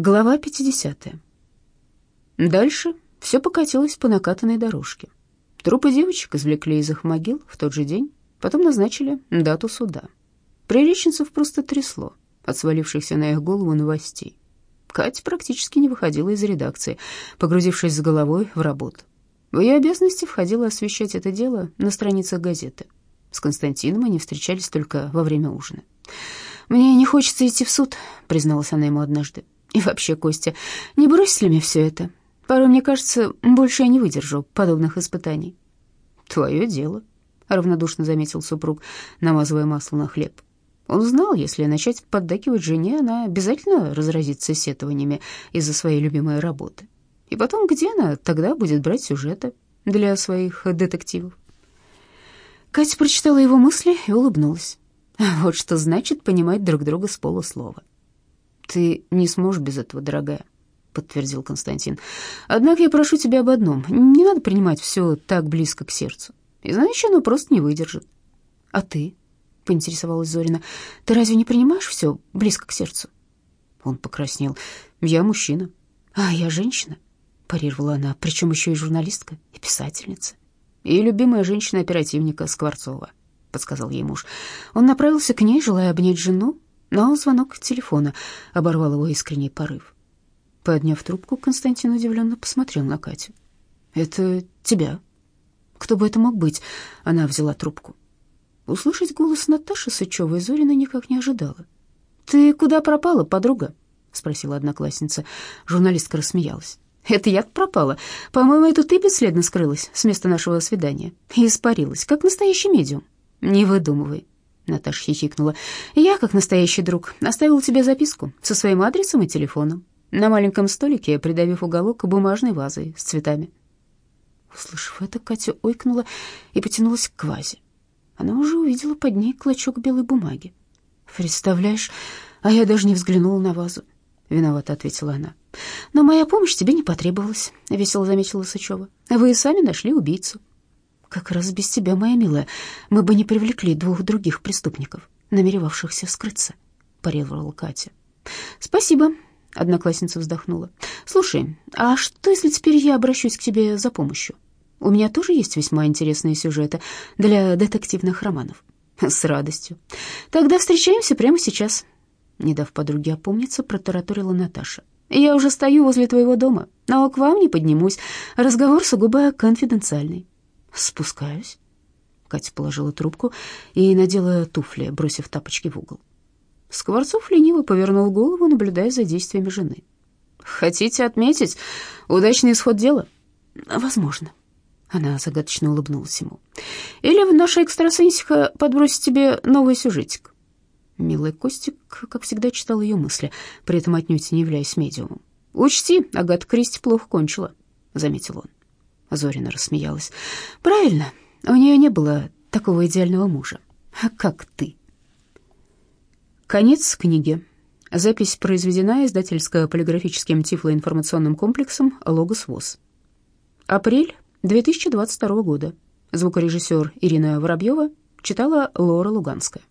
Глава 50. Дальше все покатилось по накатанной дорожке. Трупы девочек извлекли из их могил в тот же день, потом назначили дату суда. Приреченцев просто трясло от свалившихся на их голову новостей. Катя практически не выходила из редакции, погрузившись с головой в работу. В ее обязанности входило освещать это дело на страницах газеты. С Константином они встречались только во время ужина. «Мне не хочется идти в суд», — призналась она ему однажды. «И вообще, Костя, не бросить ли мне все это? Порой, мне кажется, больше я не выдержу подобных испытаний». «Твое дело», — равнодушно заметил супруг, намазывая масло на хлеб. Он знал, если начать поддакивать жене, она обязательно разразится сетованиями из-за своей любимой работы. И потом, где она тогда будет брать сюжеты для своих детективов? Катя прочитала его мысли и улыбнулась. Вот что значит понимать друг друга с полуслова. «Ты не сможешь без этого, дорогая», — подтвердил Константин. «Однако я прошу тебя об одном. Не надо принимать все так близко к сердцу. Иначе оно просто не выдержит». «А ты?» — поинтересовалась Зорина. «Ты разве не принимаешь все близко к сердцу?» Он покраснел. «Я мужчина». «А я женщина», — парировала она, причем еще и журналистка, и писательница и любимая женщина оперативника Скворцова», — подсказал ей муж. Он направился к ней, желая обнять жену, но звонок телефона оборвал его искренний порыв. Подняв трубку, Константин удивленно посмотрел на Катю. «Это тебя?» «Кто бы это мог быть?» Она взяла трубку. Услышать голос Наташи Сычевой Зорина никак не ожидала. «Ты куда пропала, подруга?» — спросила одноклассница. Журналистка рассмеялась. Это я пропала. По-моему, это ты бесследно скрылась с места нашего свидания и испарилась, как настоящий медиум. Не выдумывай. Наташа хихикнула. Я, как настоящий друг, оставила тебе записку со своим адресом и телефоном на маленьком столике, придавив уголок бумажной вазой с цветами. Услышав это, Катя ойкнула и потянулась к вазе. Она уже увидела под ней клочок белой бумаги. «Представляешь, а я даже не взглянула на вазу», — виновато ответила она. Но моя помощь тебе не потребовалась, весело заметила Сычева. Вы и сами нашли убийцу. Как раз без тебя, моя милая, мы бы не привлекли двух других преступников, намеревавшихся скрыться, парировала Катя. Спасибо, одноклассница вздохнула. Слушай, а что если теперь я обращусь к тебе за помощью? У меня тоже есть весьма интересные сюжеты для детективных романов. С радостью. Тогда встречаемся прямо сейчас. Не дав подруге опомниться, протараторила Наташа. Я уже стою возле твоего дома, но к вам не поднимусь. Разговор сугубо конфиденциальный. Спускаюсь. Катя положила трубку и надела туфли, бросив тапочки в угол. Скворцов лениво повернул голову, наблюдая за действиями жены. «Хотите отметить удачный исход дела?» «Возможно». Она загадочно улыбнулась ему. «Или наша экстрасенсиха подбросит тебе новый сюжетик?» Милый Костик, как всегда, читал ее мысли, при этом отнюдь не являясь медиумом. «Учти, Агата Кристи плохо кончила», — заметил он. Зорина рассмеялась. «Правильно, у нее не было такого идеального мужа, как ты». Конец книги. Запись произведена издательско-полиграфическим тифлоинформационным комплексом «Логос ВОЗ». Апрель 2022 года. Звукорежиссер Ирина Воробьева читала Лора Луганская.